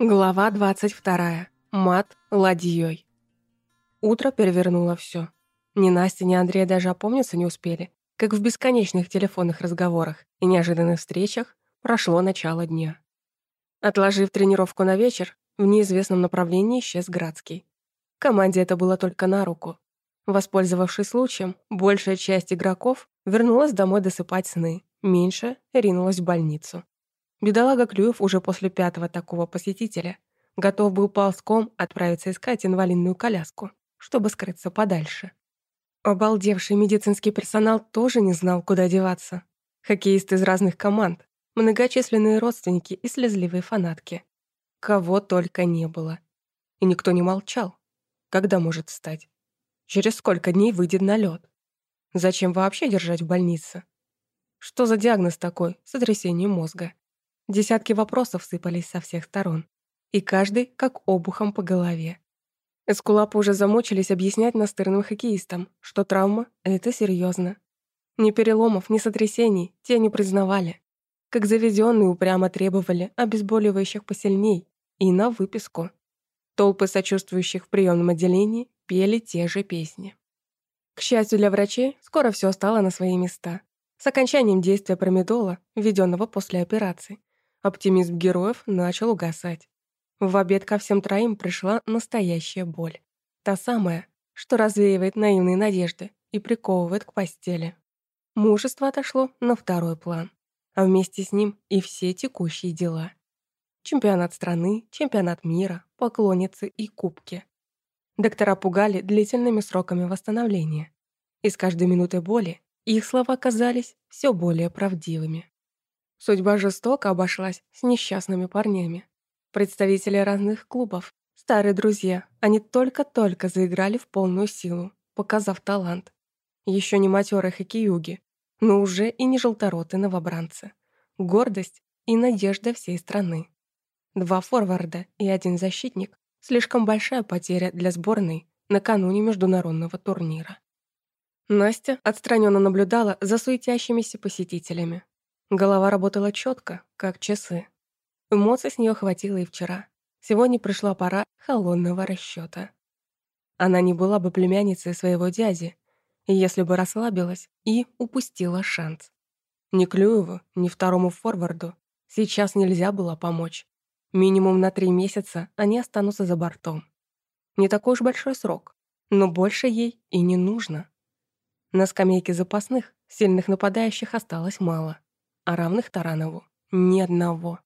Глава 22. Мат ладьей. Утро перевернуло все. Ни Настя, ни Андрей даже опомниться не успели, как в бесконечных телефонных разговорах и неожиданных встречах прошло начало дня. Отложив тренировку на вечер, в неизвестном направлении исчез Градский. Команде это было только на руку. Воспользовавшись случаем, большая часть игроков вернулась домой досыпать сны, меньше ринулась в больницу. Бедолага Клюев уже после пятого такого посетителя готов был ползком отправиться искать инвалидную коляску, чтобы скрыться подальше. Обалдевший медицинский персонал тоже не знал, куда деваться. Хоккеисты из разных команд, многочисленные родственники и слезливые фанатки. Кого только не было. И никто не молчал. Когда может встать? Через сколько дней выйдет на лед? Зачем вообще держать в больнице? Что за диагноз такой? Сотрясение мозга. Десятки вопросов сыпались со всех сторон. И каждый как обухом по голове. Эскулапы уже замучились объяснять настырным хоккеистам, что травма — это серьезно. Ни переломов, ни сотрясений те не признавали. Как заведенные упрямо требовали обезболивающих посильней и на выписку. Толпы сочувствующих в приемном отделении пели те же песни. К счастью для врачей, скоро все стало на свои места. С окончанием действия промедола, введенного после операции, Оптимизм героев начал угасать. В обед ко всем троим пришла настоящая боль. Та самая, что развеивает наивные надежды и приковывает к постели. Мужество отошло на второй план, а вместе с ним и все текущие дела. Чемпионат страны, чемпионат мира, поклонницы и кубки. Доктора пугали длительными сроками восстановления. И с каждой минутой боли их слова казались все более правдивыми. Судьба жестоко обошлась с несчастными парнями. Представители разных клубов, старые друзья, они только-только заиграли в полную силу, показав талант. Еще не матерые хоккеюги, но уже и не желторотые новобранцы. Гордость и надежда всей страны. Два форварда и один защитник – слишком большая потеря для сборной накануне международного турнира. Настя отстраненно наблюдала за суетящимися посетителями. Голова работала четко, как часы. Эмоций с нее хватило и вчера. Сегодня пришла пора холодного расчета. Она не была бы племянницей своего дяди, если бы расслабилась и упустила шанс. Ни Клюеву, ни второму форварду сейчас нельзя было помочь. Минимум на три месяца они останутся за бортом. Не такой уж большой срок, но больше ей и не нужно. На скамейке запасных сильных нападающих осталось мало а равных Таранову ни одного.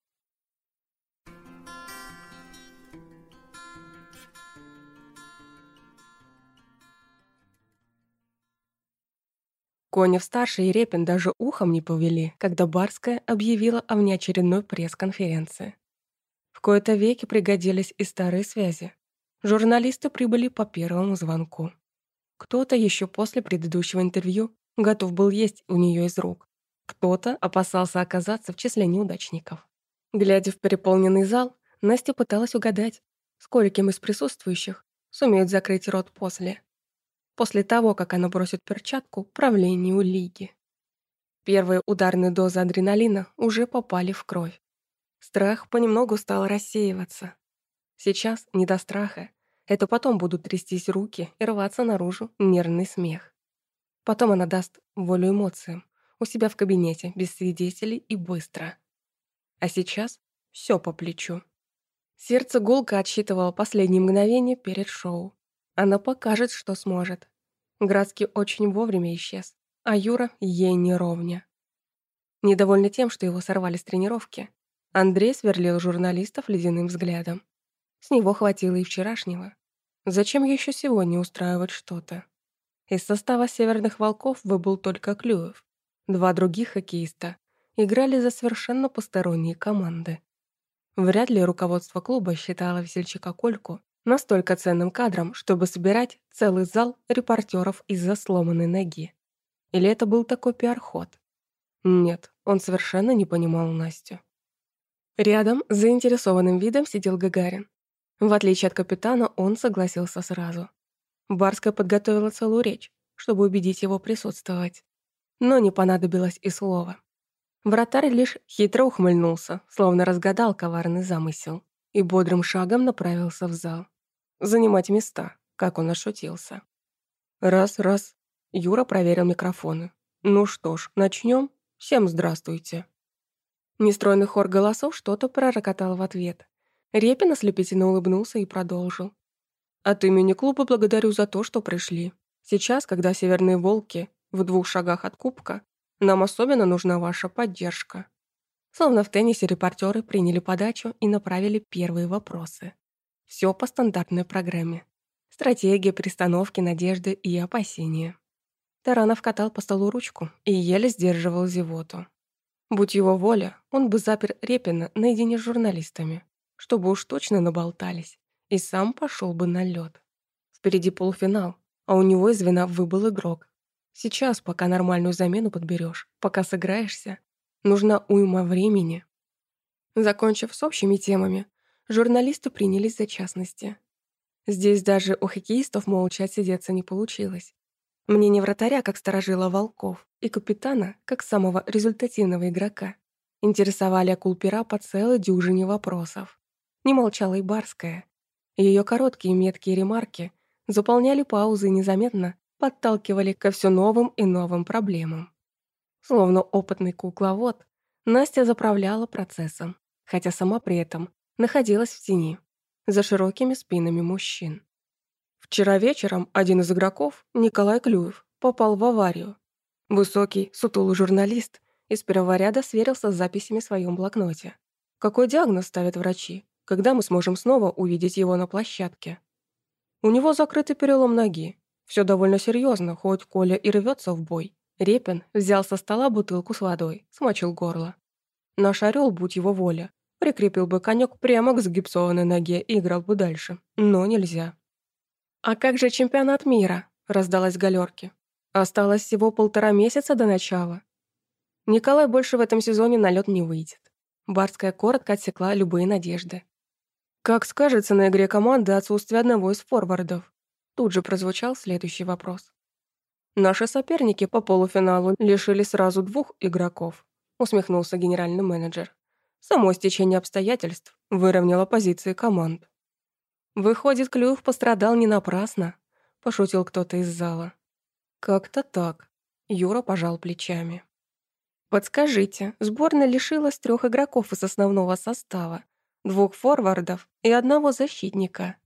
Конев-старший и Репин даже ухом не повели, когда Барская объявила о внеочередной пресс-конференции. В кои-то веки пригодились и старые связи. Журналисты прибыли по первому звонку. Кто-то еще после предыдущего интервью готов был есть у нее из рук. Кто-то опасался оказаться в числе неудачников. Глядя в переполненный зал, Настя пыталась угадать, скольким из присутствующих сумеют закрыть рот после. После того, как она бросит перчатку правлению лиги. Первые ударные дозы адреналина уже попали в кровь. Страх понемногу стал рассеиваться. Сейчас не до страха. Это потом будут трястись руки и рваться наружу нервный смех. Потом она даст волю эмоциям, у себя в кабинете, без свидетелей и быстро. А сейчас все по плечу. Сердце гулко отсчитывало последние мгновения перед шоу. Она покажет, что сможет. Градский очень вовремя исчез, а Юра ей не ровня. Недовольный тем, что его сорвали с тренировки, Андрей сверлил журналистов ледяным взглядом. С него хватило и вчерашнего. Зачем еще сегодня устраивать что-то? Из состава «Северных волков» выбыл только Клюев. Два других хоккеиста играли за совершенно посторонние команды. Вряд ли руководство клуба считало весельчака Кольку настолько ценным кадром, чтобы собирать целый зал репортеров из-за сломанной ноги. Или это был такой пиар-ход? Нет, он совершенно не понимал Настю. Рядом с заинтересованным видом сидел Гагарин. В отличие от капитана, он согласился сразу. Барская подготовила целую речь, чтобы убедить его присутствовать но не понадобилось и слова. Вратарь лишь хитро ухмыльнулся, словно разгадал коварный замысел, и бодрым шагом направился в зал. Занимать места, как он ошутился. Раз, раз. Юра проверил микрофоны. Ну что ж, начнем. Всем здравствуйте. Нестройный хор голосов что-то пророкотал в ответ. Репин ослепительно улыбнулся и продолжил. От имени клуба благодарю за то, что пришли. Сейчас, когда северные волки в двух шагах от кубка, нам особенно нужна ваша поддержка. Словно в теннисе репортеры приняли подачу и направили первые вопросы. Все по стандартной программе. Стратегия, перестановки, надежды и опасения. Таранов катал по столу ручку и еле сдерживал зевоту. Будь его воля, он бы запер Репина наедине с журналистами, чтобы уж точно наболтались, и сам пошел бы на лед. Впереди полуфинал, а у него из вина выбыл игрок. Сейчас, пока нормальную замену подберешь, пока сыграешься, нужна уйма времени. Закончив с общими темами, журналисты принялись за частности. Здесь даже у хоккеистов молча отсидеться не получилось. Мнение вратаря, как сторожила Волков, и капитана, как самого результативного игрока, интересовали акулпера по целой дюжине вопросов. Не молчала и Барская. Ее короткие меткие ремарки заполняли паузы незаметно подталкивали ко все новым и новым проблемам. Словно опытный кукловод, Настя заправляла процессом, хотя сама при этом находилась в тени, за широкими спинами мужчин. Вчера вечером один из игроков, Николай Клюев, попал в аварию. Высокий, сутулый журналист из первого ряда сверился с записями в своем блокноте. Какой диагноз ставят врачи? Когда мы сможем снова увидеть его на площадке? У него закрытый перелом ноги. Все довольно серьезно, хоть Коля и рвется в бой. Репин взял со стола бутылку с водой, смочил горло. Наш орел, будь его воля, прикрепил бы конек прямо к загипсованной ноге и играл бы дальше. Но нельзя. «А как же чемпионат мира?» – раздалась галерки. «Осталось всего полтора месяца до начала. Николай больше в этом сезоне на лед не выйдет». Барская коротко отсекла любые надежды. «Как скажется на игре команды отсутствие одного из форвардов?» Тут же прозвучал следующий вопрос. Наши соперники по полуфиналу лишили сразу двух игроков, усмехнулся генеральный менеджер. Само стечение обстоятельств выровняло позиции команд. Выходит, Клюев пострадал не напрасно, пошутил кто-то из зала. Как-то так. Юра пожал плечами. Подскажите, сборная лишилась трех игроков из основного состава, двух форвардов и одного защитника.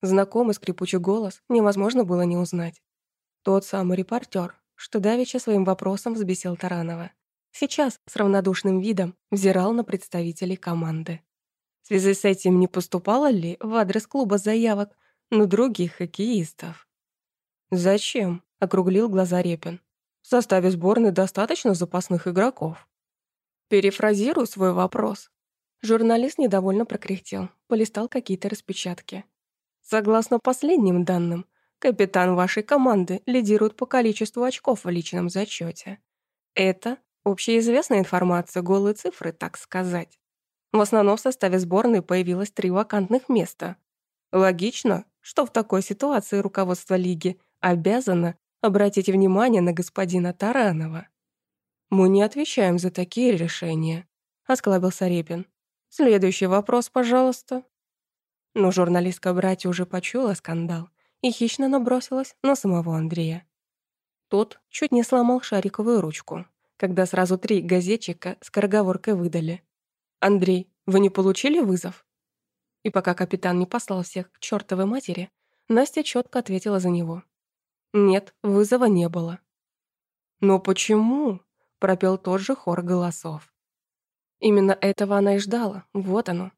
Знакомый скрипучий голос невозможно было не узнать. Тот самый репортер, что давеча своим вопросом взбесил Таранова. Сейчас с равнодушным видом взирал на представителей команды. В связи с этим не поступало ли в адрес клуба заявок на других хоккеистов? «Зачем?» — округлил глаза Репин. «В составе сборной достаточно запасных игроков». Перефразирую свой вопрос. Журналист недовольно прокряхтел, полистал какие-то распечатки. Согласно последним данным, Капитан вашей команды лидирует по количеству очков в личном зачете. Это общеизвестная информация, голые цифры, так сказать. В основном в составе сборной появилось три вакантных места. Логично, что в такой ситуации руководство лиги обязано обратить внимание на господина Таранова. «Мы не отвечаем за такие решения», — осклабился Репин. «Следующий вопрос, пожалуйста». Но журналистка братья уже почуяла скандал и хищно набросилась на самого Андрея. Тот чуть не сломал шариковую ручку, когда сразу три газетчика с скороговоркой выдали. «Андрей, вы не получили вызов?» И пока капитан не послал всех к чертовой матери, Настя четко ответила за него. «Нет, вызова не было». «Но почему?» – пропел тот же хор голосов. Именно этого она и ждала, вот оно.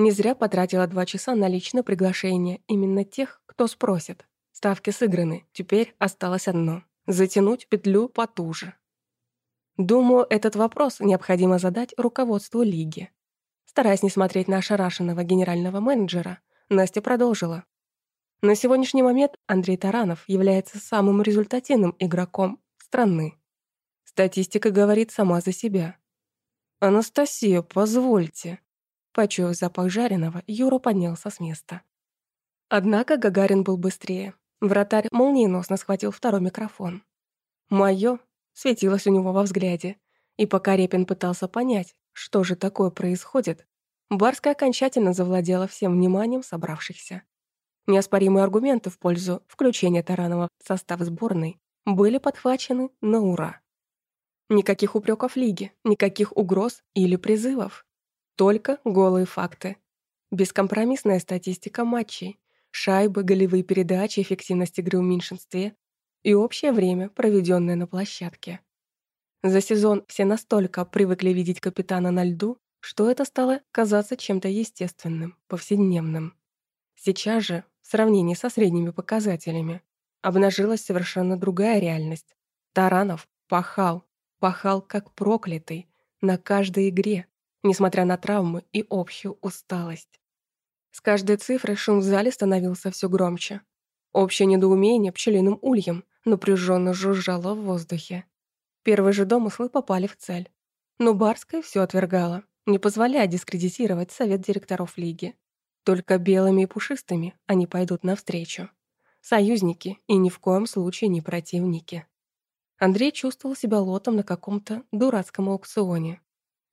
Не зря потратила два часа на личное приглашение именно тех, кто спросит. Ставки сыграны, теперь осталось одно – затянуть петлю потуже. Думаю, этот вопрос необходимо задать руководству лиги. Стараясь не смотреть на ошарашенного генерального менеджера, Настя продолжила. На сегодняшний момент Андрей Таранов является самым результативным игроком страны. Статистика говорит сама за себя. «Анастасия, позвольте», Почуяв запах жареного, Юра поднялся с места. Однако Гагарин был быстрее. Вратарь молниеносно схватил второй микрофон. «Моё» светилось у него во взгляде, и пока Репин пытался понять, что же такое происходит, Барская окончательно завладела всем вниманием собравшихся. Неоспоримые аргументы в пользу включения Таранова в состав сборной были подхвачены на ура. Никаких упреков лиги, никаких угроз или призывов. Только голые факты. Бескомпромиссная статистика матчей, шайбы, голевые передачи, эффективность игры в меньшинстве и общее время, проведенное на площадке. За сезон все настолько привыкли видеть капитана на льду, что это стало казаться чем-то естественным, повседневным. Сейчас же, в сравнении со средними показателями, обнажилась совершенно другая реальность. Таранов пахал, пахал как проклятый на каждой игре, несмотря на травмы и общую усталость. С каждой цифрой шум в зале становился все громче. Общее недоумение пчелиным ульем напряженно жужжало в воздухе. Первые же домыслы попали в цель. Но Барская все отвергала не позволяя дискредитировать совет директоров лиги. Только белыми и пушистыми они пойдут навстречу. Союзники и ни в коем случае не противники. Андрей чувствовал себя лотом на каком-то дурацком аукционе.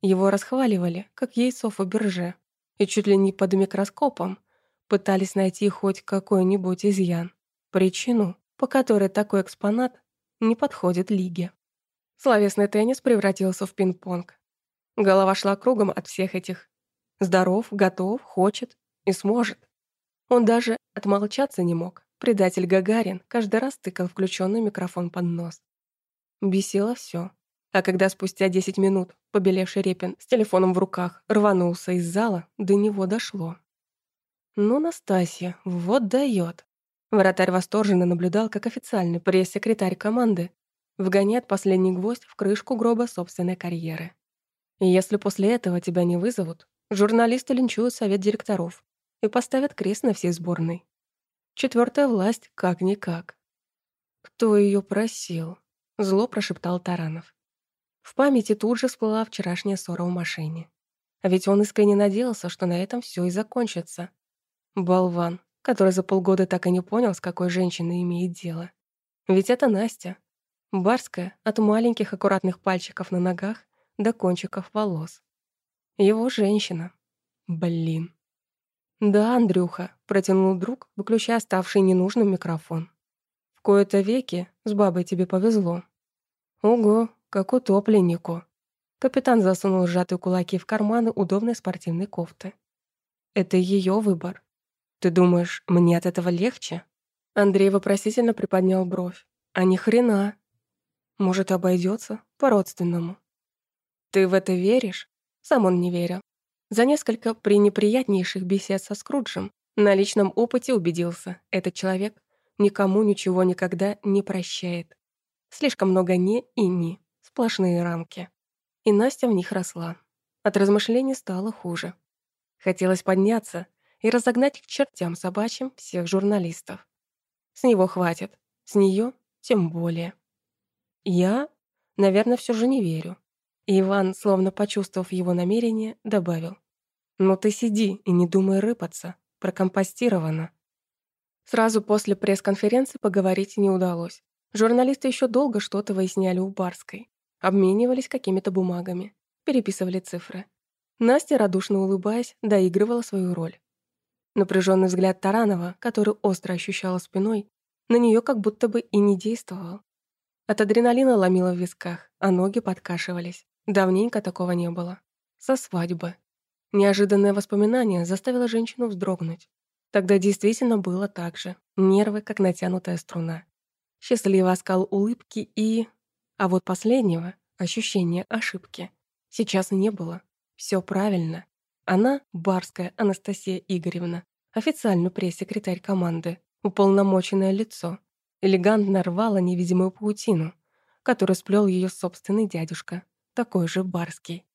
Его расхваливали, как яйцо в бирже, и чуть ли не под микроскопом пытались найти хоть какой-нибудь изъян, причину, по которой такой экспонат не подходит лиге. Словесный теннис превратился в пинг-понг, Голова шла кругом от всех этих. Здоров, готов, хочет и сможет. Он даже отмолчаться не мог. Предатель Гагарин каждый раз тыкал включенный микрофон под нос. Бесило все. А когда спустя 10 минут побелевший Репин с телефоном в руках рванулся из зала, до него дошло. «Ну, Настасья, вот дает. Вратарь восторженно наблюдал, как официальный пресс-секретарь команды вгоняет последний гвоздь в крышку гроба собственной карьеры. Если после этого тебя не вызовут, журналисты линчуют совет директоров и поставят крест на всей сборной. Четвертая власть как-никак. «Кто ее просил?» — зло прошептал Таранов. В памяти тут же всплыла вчерашняя ссора в машине. А ведь он искренне надеялся, что на этом все и закончится. Болван, который за полгода так и не понял, с какой женщиной имеет дело. Ведь это Настя. Барская, от маленьких аккуратных пальчиков на ногах до кончиков волос. Его женщина. Блин. «Да, Андрюха», — протянул друг, выключая ставший ненужным микрофон. «В кои-то веки с бабой тебе повезло». «Ого, как утопленнику». Капитан засунул сжатые кулаки в карманы удобной спортивной кофты. «Это ее выбор. Ты думаешь, мне от этого легче?» Андрей вопросительно приподнял бровь. «А ни хрена. Может, обойдется по-родственному». Ты в это веришь? Сам он не верил. За несколько пренеприятнейших бесед со Скруджем на личном опыте убедился, этот человек никому ничего никогда не прощает. Слишком много «не» и «ни», сплошные рамки. И Настя в них росла. От размышлений стало хуже. Хотелось подняться и разогнать к чертям собачьим всех журналистов. С него хватит, с нее тем более. Я, наверное, все же не верю. И Иван, словно почувствовав его намерение, добавил. «Ну ты сиди и не думай рыпаться. Прокомпостировано». Сразу после пресс-конференции поговорить не удалось. Журналисты еще долго что-то выясняли у Барской. Обменивались какими-то бумагами. Переписывали цифры. Настя, радушно улыбаясь, доигрывала свою роль. Напряженный взгляд Таранова, который остро ощущала спиной, на нее как будто бы и не действовал. От адреналина ломило в висках, а ноги подкашивались. Давненько такого не было. Со свадьбы. Неожиданное воспоминание заставило женщину вздрогнуть. Тогда действительно было так же. Нервы, как натянутая струна. Счастливый оскал улыбки и... А вот последнего, ощущения ошибки, сейчас не было. Все правильно. Она, барская Анастасия Игоревна, официальный пресс-секретарь команды, уполномоченное лицо, элегантно рвала невидимую паутину, которую сплел ее собственный дядюшка, такой же барский.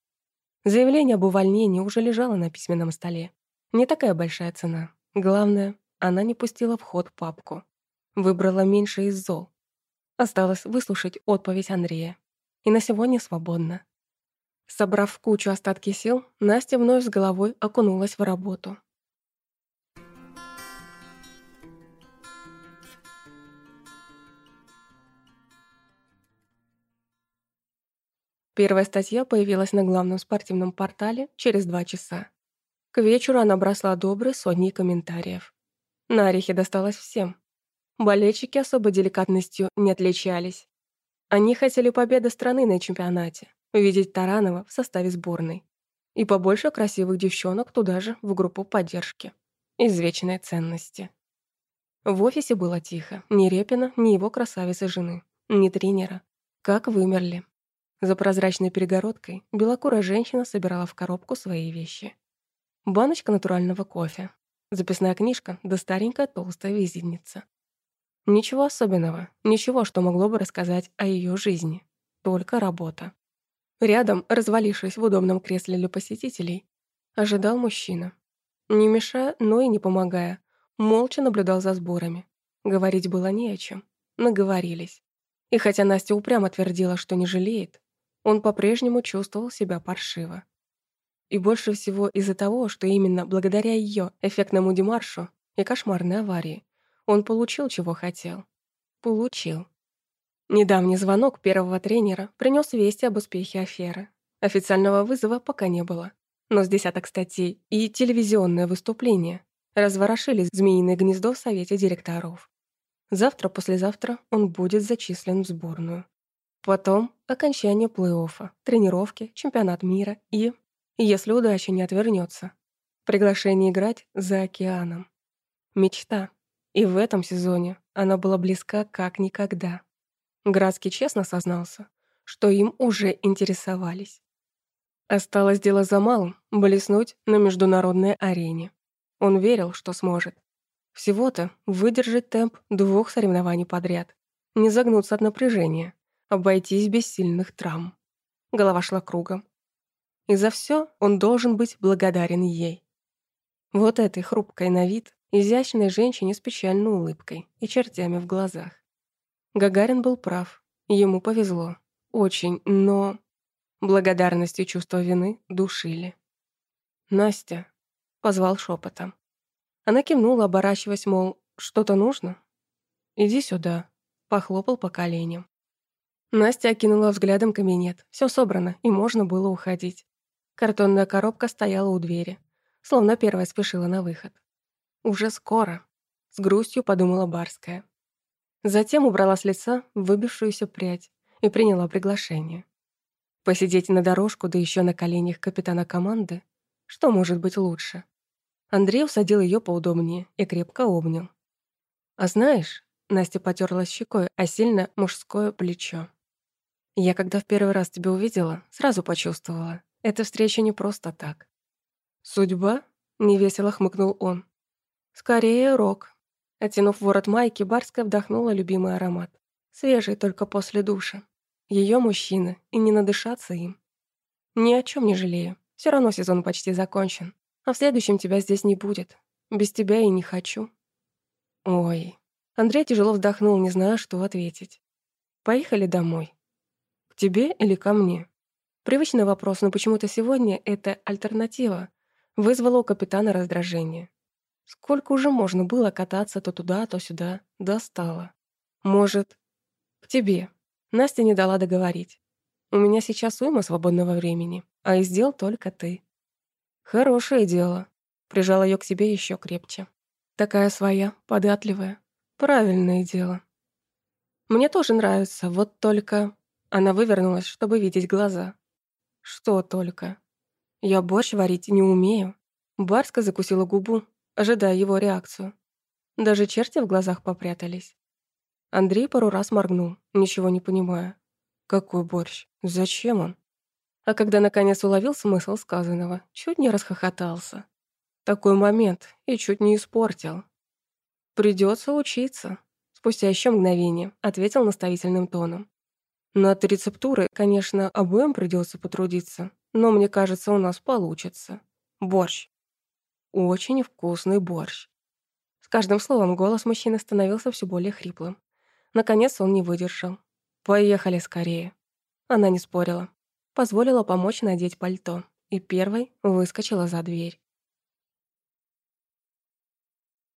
Заявление об увольнении уже лежало на письменном столе. Не такая большая цена. Главное, она не пустила в ход папку. Выбрала меньше из зол. Осталось выслушать отповедь Андрея. И на сегодня свободно. Собрав кучу остатки сил, Настя вновь с головой окунулась в работу. Первая статья появилась на главном спортивном портале через два часа. К вечеру она бросла добрые сотни комментариев. На орехи досталось всем. Болельщики особой деликатностью не отличались. Они хотели победы страны на чемпионате, увидеть Таранова в составе сборной. И побольше красивых девчонок туда же, в группу поддержки. Извечные ценности. В офисе было тихо. Ни Репина, ни его красавицы жены, ни тренера. Как вымерли. За прозрачной перегородкой белокурая женщина собирала в коробку свои вещи. Баночка натурального кофе, записная книжка да старенькая толстая визитница. Ничего особенного, ничего, что могло бы рассказать о ее жизни. Только работа. Рядом, развалившись в удобном кресле для посетителей, ожидал мужчина. Не мешая, но и не помогая, молча наблюдал за сборами. Говорить было не о чем. Наговорились. И хотя Настя упрямо твердила, что не жалеет, он по-прежнему чувствовал себя паршиво. И больше всего из-за того, что именно благодаря ее эффектному демаршу и кошмарной аварии он получил, чего хотел. Получил. Недавний звонок первого тренера принес вести об успехе аферы. Официального вызова пока не было. Но с десяток статей и телевизионное выступление разворошили змеиное гнездо в совете директоров. Завтра-послезавтра он будет зачислен в сборную. Потом окончание плей-оффа, тренировки, чемпионат мира и, если удача не отвернется, приглашение играть за океаном. Мечта. И в этом сезоне она была близка как никогда. Градский честно сознался, что им уже интересовались. Осталось дело за малым — блеснуть на международной арене. Он верил, что сможет. Всего-то выдержать темп двух соревнований подряд, не загнуться от напряжения, обойтись без сильных травм. Голова шла кругом. И за все он должен быть благодарен ей. Вот этой хрупкой на вид, изящной женщине с печальной улыбкой и чертями в глазах. Гагарин был прав. Ему повезло. Очень, но... Благодарность и чувство вины душили. «Настя», — позвал шепотом. Она кивнула, оборачиваясь, мол, что-то нужно? «Иди сюда», — похлопал по коленям. Настя окинула взглядом кабинет. Все собрано, и можно было уходить. Картонная коробка стояла у двери, словно первая спешила на выход. «Уже скоро», — с грустью подумала Барская. Затем убрала с лица выбившуюся прядь и приняла приглашение. Посидеть на дорожку, да еще на коленях капитана команды, что может быть лучше? Андрей усадил ее поудобнее и крепко обнял. «А знаешь...» — Настя потерлась щекой, а сильно мужское плечо. «Я, когда в первый раз тебя увидела, сразу почувствовала. Эта встреча не просто так». «Судьба?» — невесело хмыкнул он. «Скорее, рок. Оттянув ворот майки, Барская вдохнула любимый аромат. Свежий только после душа. Ее мужчина, и не надышаться им. Ни о чем не жалею. Все равно сезон почти закончен. А в следующем тебя здесь не будет. Без тебя и не хочу. Ой. Андрей тяжело вздохнул, не зная, что ответить. Поехали домой. К тебе или ко мне? Привычный вопрос, но почему-то сегодня эта альтернатива вызвала у капитана раздражение. Сколько уже можно было кататься то туда, то сюда? Достало. Может, к тебе. Настя не дала договорить. У меня сейчас уйма свободного времени, а из дел только ты. Хорошее дело. Прижала ее к себе еще крепче. Такая своя, податливая. Правильное дело. Мне тоже нравится, вот только... Она вывернулась, чтобы видеть глаза. Что только? Я борщ варить не умею. Барска закусила губу, ожидая его реакцию. Даже черти в глазах попрятались. Андрей пару раз моргнул, ничего не понимая. Какой борщ? Зачем он? А когда наконец уловил смысл сказанного, чуть не расхохотался. Такой момент и чуть не испортил. Придется учиться. Спустя еще мгновение ответил наставительным тоном. Над рецептурой, конечно, обоим придется потрудиться, но мне кажется, у нас получится. Борщ. Очень вкусный борщ. С каждым словом голос мужчины становился все более хриплым. Наконец он не выдержал. «Поехали скорее». Она не спорила. Позволила помочь надеть пальто. И первой выскочила за дверь.